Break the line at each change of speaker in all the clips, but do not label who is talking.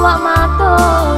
Uang mati.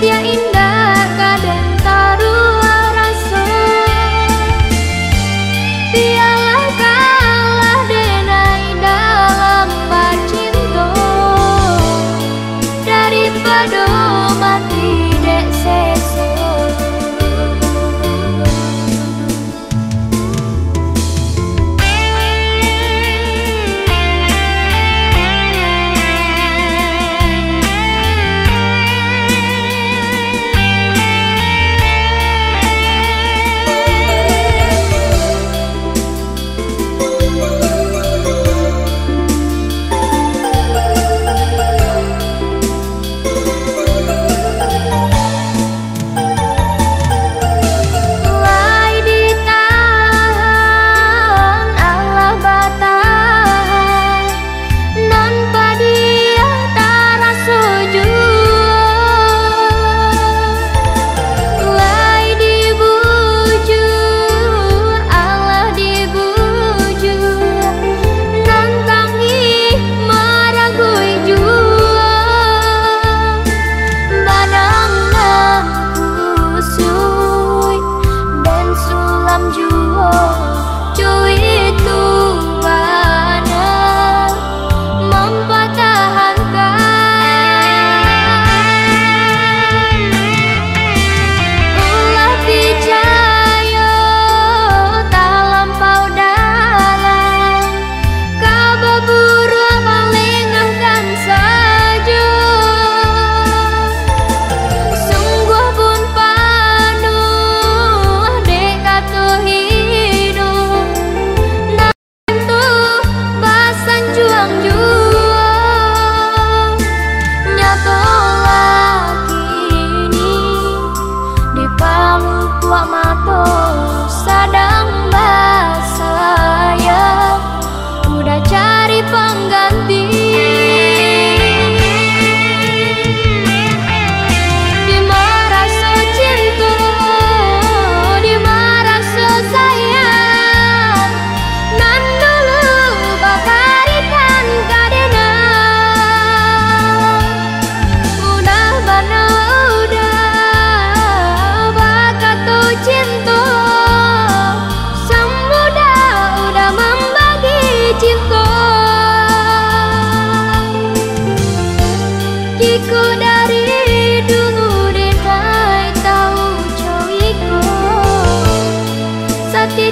Titia indah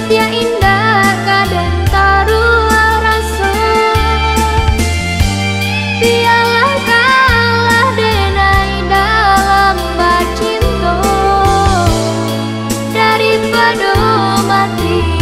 yang indah kadang taruh rasa. Biarlah kalah denai dalam bacinto Daripada mati